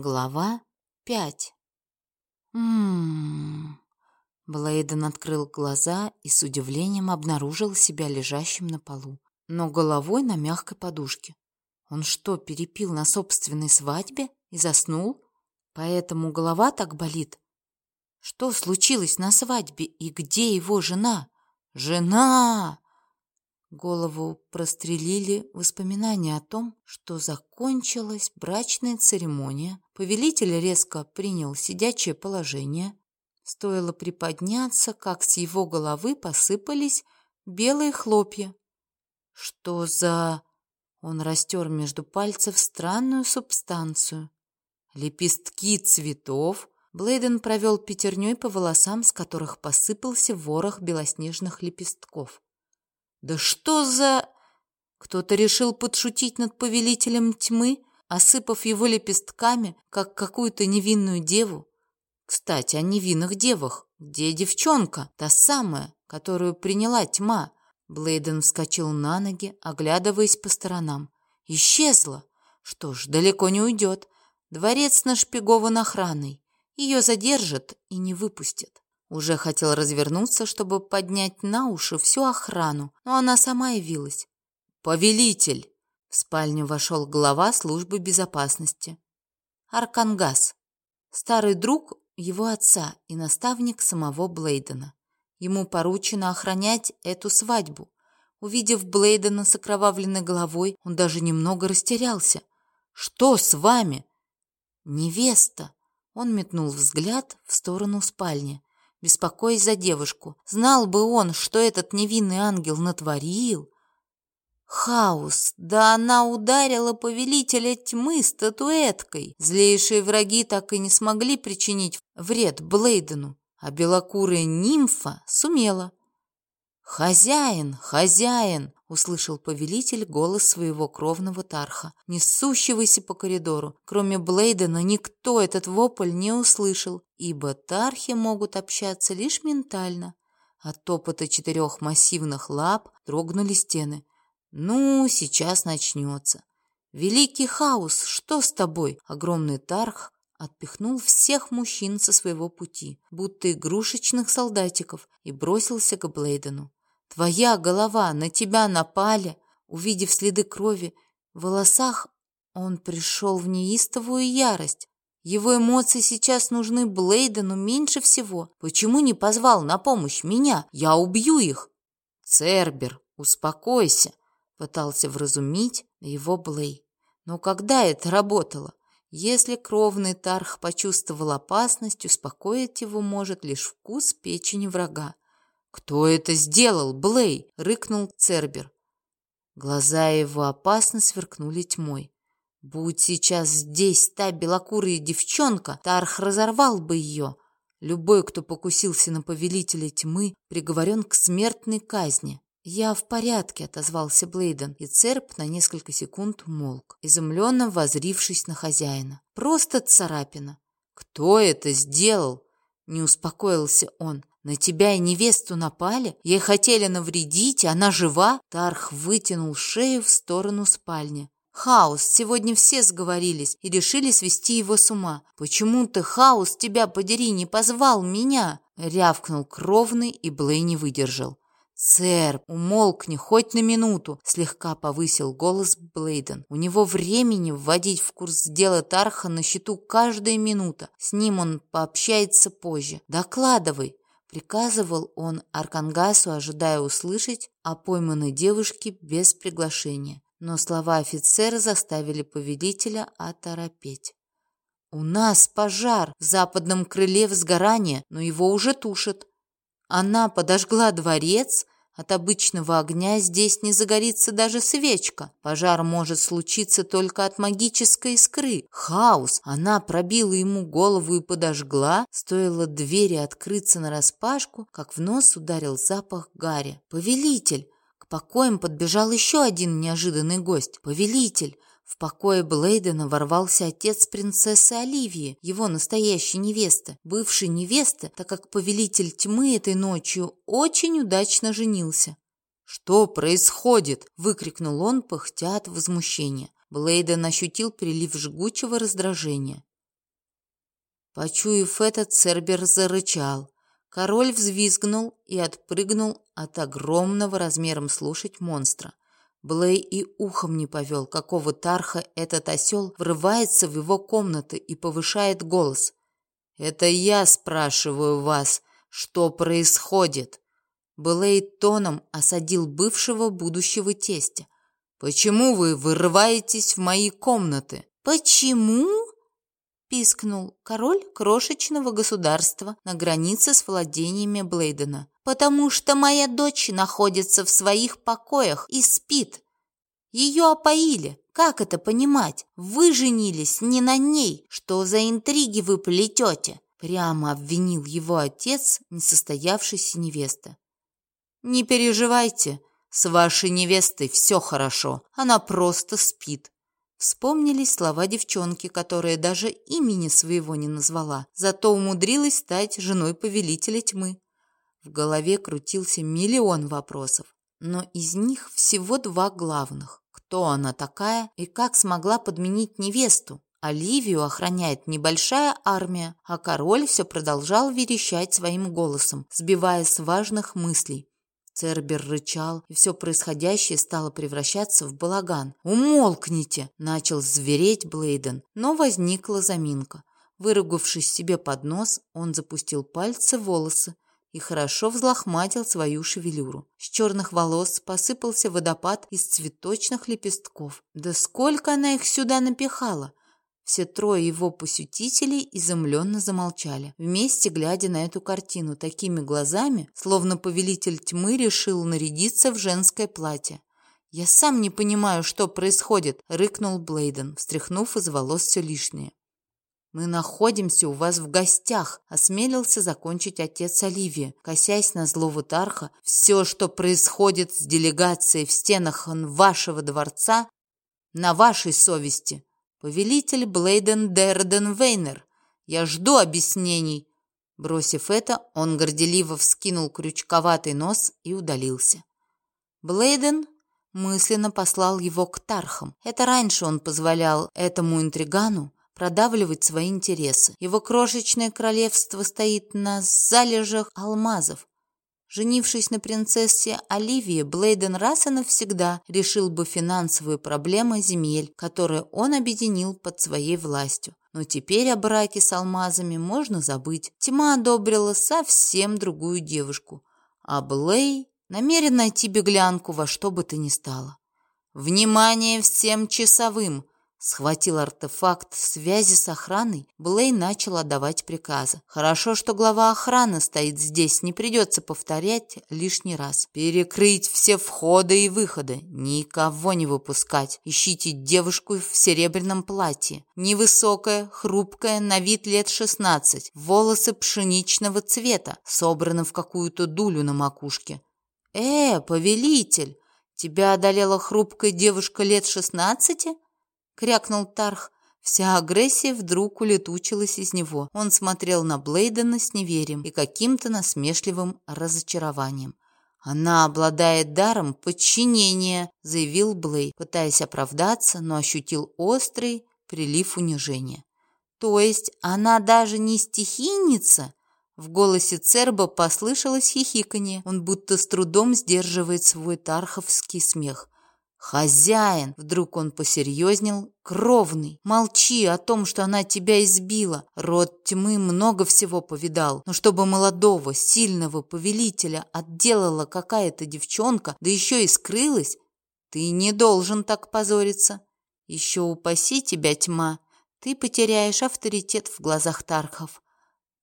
Глава пять. Ммм. Блейден открыл глаза и с удивлением обнаружил себя лежащим на полу, но головой на мягкой подушке. Он что, перепил на собственной свадьбе и заснул? Поэтому голова так болит? Что случилось на свадьбе и где его жена? Жена! Голову прострелили воспоминания о том, что закончилась брачная церемония. Повелитель резко принял сидячее положение. Стоило приподняться, как с его головы посыпались белые хлопья. Что за... Он растер между пальцев странную субстанцию. Лепестки цветов. Блейден провел пятерней по волосам, с которых посыпался ворох белоснежных лепестков. Да что за... Кто-то решил подшутить над повелителем тьмы, осыпав его лепестками, как какую-то невинную деву. Кстати, о невинных девах. Где девчонка? Та самая, которую приняла тьма. Блейден вскочил на ноги, оглядываясь по сторонам. Исчезла. Что ж, далеко не уйдет. Дворец нашпигован охраной. Ее задержат и не выпустят. Уже хотел развернуться, чтобы поднять на уши всю охрану, но она сама явилась. «Повелитель!» В спальню вошел глава службы безопасности. Аркангас. Старый друг его отца и наставник самого Блейдена. Ему поручено охранять эту свадьбу. Увидев Блейдена с окровавленной головой, он даже немного растерялся. «Что с вами?» «Невеста!» Он метнул взгляд в сторону спальни беспокоясь за девушку. Знал бы он, что этот невинный ангел натворил. Хаос! Да она ударила повелителя тьмы статуэткой. Злейшие враги так и не смогли причинить вред Блейдену, а белокурая нимфа сумела. «Хозяин! Хозяин!» — услышал повелитель голос своего кровного тарха, несущегося по коридору. Кроме Блейдена никто этот вопль не услышал, ибо тархи могут общаться лишь ментально. От топота четырех массивных лап дрогнули стены. «Ну, сейчас начнется». «Великий хаос, что с тобой?» Огромный тарх отпихнул всех мужчин со своего пути, будто игрушечных солдатиков, и бросился к Блейдену. Твоя голова, на тебя напали. Увидев следы крови в волосах, он пришел в неистовую ярость. Его эмоции сейчас нужны Блейдену меньше всего. Почему не позвал на помощь меня? Я убью их. Цербер, успокойся, пытался вразумить его Блей. Но когда это работало? Если кровный Тарх почувствовал опасность, успокоить его может лишь вкус печени врага. «Кто это сделал, Блей?» — рыкнул Цербер. Глаза его опасно сверкнули тьмой. Будь сейчас здесь та белокурая девчонка, Тарх разорвал бы ее. Любой, кто покусился на повелителя тьмы, приговорен к смертной казни. «Я в порядке», — отозвался Блейден, и Церб на несколько секунд умолк, изумленно возрившись на хозяина. «Просто царапина». «Кто это сделал?» — не успокоился он. На тебя и невесту напали? Ей хотели навредить, она жива?» Тарх вытянул шею в сторону спальни. «Хаос, сегодня все сговорились и решили свести его с ума. Почему ты, Хаос, тебя подери, не позвал меня?» Рявкнул кровный, и Блей не выдержал. «Сэр, умолкни хоть на минуту!» — слегка повысил голос Блейден. «У него времени вводить в курс дела Тарха на счету каждая минута. С ним он пообщается позже. Докладывай!» Приказывал он Аркангасу, ожидая услышать о пойманной девушке без приглашения. Но слова офицера заставили повелителя оторопеть. «У нас пожар в западном крыле возгорание, но его уже тушат. Она подожгла дворец, от обычного огня здесь не загорится даже свечка. Пожар может случиться только от магической искры. Хаос! Она пробила ему голову и подожгла. Стоило двери открыться нараспашку, как в нос ударил запах гари. «Повелитель!» К покоям подбежал еще один неожиданный гость. «Повелитель!» В покое Блейдена ворвался отец принцессы Оливии, его настоящей невесты, бывшей невесты, так как повелитель тьмы этой ночью очень удачно женился. «Что происходит?» – выкрикнул он, пыхтя от возмущения. Блейден ощутил прилив жгучего раздражения. Почуяв это, Цербер зарычал. Король взвизгнул и отпрыгнул от огромного размером слушать монстра. Блей и ухом не повел, какого тарха этот осел врывается в его комнаты и повышает голос. «Это я спрашиваю вас, что происходит?» Блей тоном осадил бывшего будущего тестя. «Почему вы вырываетесь в мои комнаты?» «Почему?» — пискнул король крошечного государства на границе с владениями Блейдена. «Потому что моя дочь находится в своих покоях и спит. Ее опоили. Как это понимать? Вы женились не на ней. Что за интриги вы плетете?» Прямо обвинил его отец, несостоявшейся невесты. «Не переживайте, с вашей невестой все хорошо, она просто спит». Вспомнились слова девчонки, которая даже имени своего не назвала, зато умудрилась стать женой повелителя тьмы. В голове крутился миллион вопросов, но из них всего два главных. Кто она такая и как смогла подменить невесту? Оливию охраняет небольшая армия, а король все продолжал верещать своим голосом, сбивая с важных мыслей. Цербер рычал, и все происходящее стало превращаться в балаган. «Умолкните!» – начал звереть Блейден, но возникла заминка. Выругавшись себе под нос, он запустил пальцы в волосы и хорошо взлохматил свою шевелюру. С черных волос посыпался водопад из цветочных лепестков. Да сколько она их сюда напихала! Все трое его посетителей изумленно замолчали, вместе глядя на эту картину такими глазами, словно повелитель тьмы решил нарядиться в женское платье. «Я сам не понимаю, что происходит», — рыкнул Блейден, встряхнув из волос все лишнее. «Мы находимся у вас в гостях», — осмелился закончить отец Оливия, косясь на злого Тарха. «Все, что происходит с делегацией в стенах вашего дворца, на вашей совести. «Повелитель Блейден Дерден Вейнер, я жду объяснений!» Бросив это, он горделиво вскинул крючковатый нос и удалился. Блейден мысленно послал его к Тархам. Это раньше он позволял этому интригану продавливать свои интересы. Его крошечное королевство стоит на залежах алмазов, Женившись на принцессе Оливии, Блейден раз и навсегда решил бы финансовые проблемы земель, которые он объединил под своей властью. Но теперь о браке с алмазами можно забыть. Тьма одобрила совсем другую девушку. А Блей намерен найти беглянку во что бы то ни стало. «Внимание всем часовым!» Схватил артефакт связи с охраной, Блей начал отдавать приказы. Хорошо, что глава охраны стоит здесь, не придется повторять лишний раз. Перекрыть все входы и выходы, никого не выпускать. Ищите девушку в серебряном платье. Невысокая, хрупкая, на вид лет шестнадцать. Волосы пшеничного цвета, собраны в какую-то дулю на макушке. «Э, повелитель, тебя одолела хрупкая девушка лет шестнадцати?» Крякнул Тарх. Вся агрессия вдруг улетучилась из него. Он смотрел на Блейдена с неверием и каким-то насмешливым разочарованием. «Она обладает даром подчинения», — заявил Блей, пытаясь оправдаться, но ощутил острый прилив унижения. «То есть она даже не стихийница?» В голосе Церба послышалось хихиканье. Он будто с трудом сдерживает свой тарховский смех. «Хозяин!» — вдруг он посерьезнел. «Кровный! Молчи о том, что она тебя избила! Род тьмы много всего повидал, но чтобы молодого, сильного повелителя отделала какая-то девчонка, да еще и скрылась, ты не должен так позориться. Еще упаси тебя, тьма, ты потеряешь авторитет в глазах Тархов».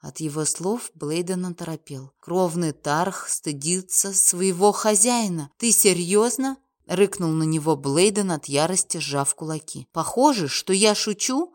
От его слов Блейден оторопел. «Кровный Тарх стыдится своего хозяина. Ты серьезно?» Рыкнул на него Блейден от ярости, сжав кулаки. «Похоже, что я шучу?»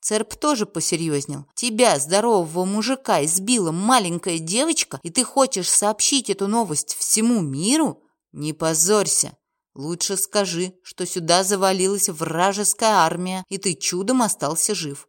Церп тоже посерьезнел. «Тебя, здорового мужика, избила маленькая девочка, и ты хочешь сообщить эту новость всему миру? Не позорься!» Лучше скажи, что сюда завалилась вражеская армия, и ты чудом остался жив.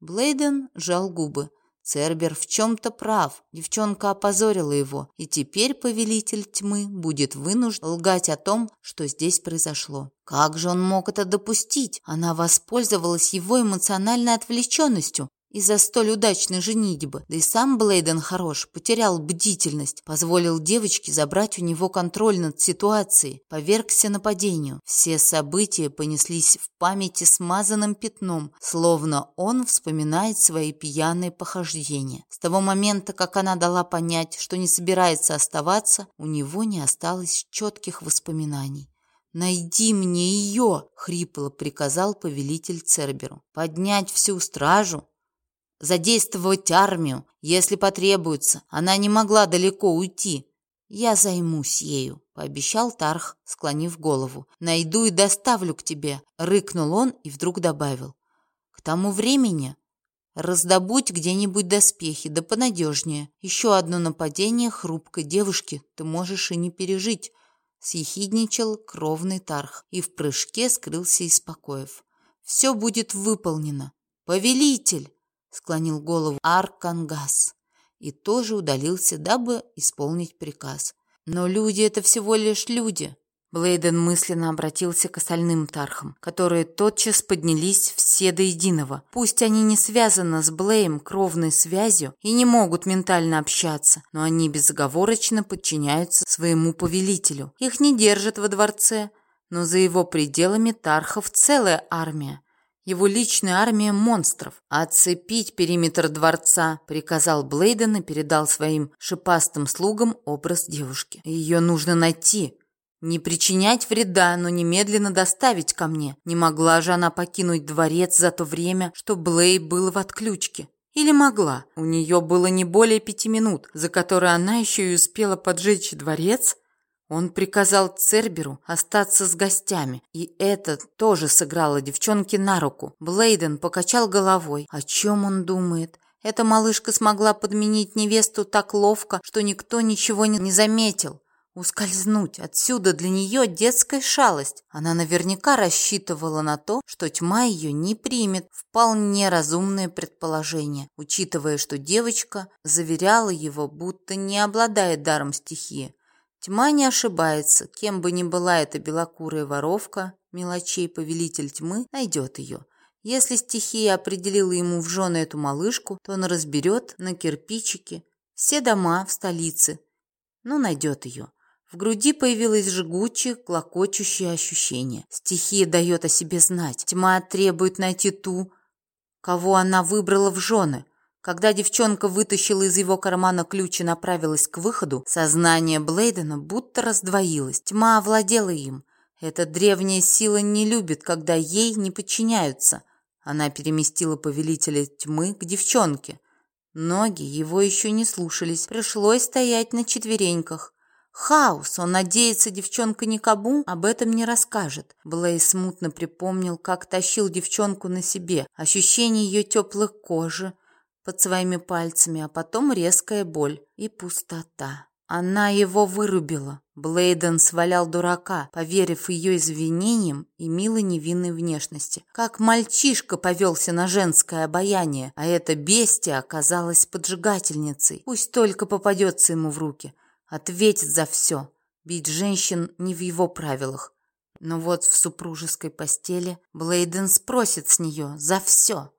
Блейден жал губы. Цербер в чем-то прав. Девчонка опозорила его, и теперь повелитель тьмы будет вынужден лгать о том, что здесь произошло. Как же он мог это допустить? Она воспользовалась его эмоциональной отвлеченностью из-за столь удачной женитьбы. Да и сам Блейден хорош, потерял бдительность, позволил девочке забрать у него контроль над ситуацией, повергся нападению. Все события понеслись в памяти смазанным пятном, словно он вспоминает свои пьяные похождения. С того момента, как она дала понять, что не собирается оставаться, у него не осталось четких воспоминаний. «Найди мне ее!» — хрипло приказал повелитель Церберу. «Поднять всю стражу, задействовать армию, если потребуется. Она не могла далеко уйти. Я займусь ею», — пообещал Тарх, склонив голову. «Найду и доставлю к тебе», — рыкнул он и вдруг добавил. «К тому времени раздобудь где-нибудь доспехи, да понадежнее. Еще одно нападение хрупкой девушки ты можешь и не пережить» съехидничал кровный тарх и в прыжке скрылся из покоев. «Все будет выполнено. Повелитель!» — склонил голову Аркангас и тоже удалился, дабы исполнить приказ. «Но люди — это всего лишь люди. Блейден мысленно обратился к остальным тархам, которые тотчас поднялись все до единого. Пусть они не связаны с Блеем кровной связью и не могут ментально общаться, но они безоговорочно подчиняются своему повелителю. Их не держат во дворце, но за его пределами тархов целая армия. Его личная армия монстров. «Оцепить периметр дворца», — приказал Блейден и передал своим шипастым слугам образ девушки. «Ее нужно найти», не причинять вреда, но немедленно доставить ко мне. Не могла же она покинуть дворец за то время, что Блей был в отключке. Или могла? У нее было не более пяти минут, за которые она еще и успела поджечь дворец. Он приказал Церберу остаться с гостями, и это тоже сыграло девчонке на руку. Блейден покачал головой. О чем он думает? Эта малышка смогла подменить невесту так ловко, что никто ничего не заметил. Ускользнуть отсюда для нее детская шалость. Она наверняка рассчитывала на то, что тьма ее не примет. Вполне разумное предположение, учитывая, что девочка заверяла его, будто не обладает даром стихии. Тьма не ошибается, кем бы ни была эта белокурая воровка, мелочей повелитель тьмы найдет ее. Если стихия определила ему в жены эту малышку, то он разберет на кирпичики все дома в столице, но найдет ее. В груди появилось жгучее, клокочущее ощущение. Стихия дает о себе знать. Тьма требует найти ту, кого она выбрала в жены. Когда девчонка вытащила из его кармана ключ и направилась к выходу, сознание Блейдена будто раздвоилось. Тьма овладела им. Эта древняя сила не любит, когда ей не подчиняются. Она переместила повелителя тьмы к девчонке. Ноги его еще не слушались. Пришлось стоять на четвереньках. Хаос, он надеется, девчонка никому об этом не расскажет. Блей смутно припомнил, как тащил девчонку на себе, ощущение ее теплой кожи под своими пальцами, а потом резкая боль и пустота. Она его вырубила. Блейден свалял дурака, поверив ее извинениям и милой невинной внешности. Как мальчишка повелся на женское обаяние, а эта бестия оказалась поджигательницей. Пусть только попадется ему в руки ответит за все. Бить женщин не в его правилах. Но вот в супружеской постели Блейден спросит с нее за все.